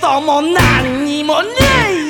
ども何にもねえ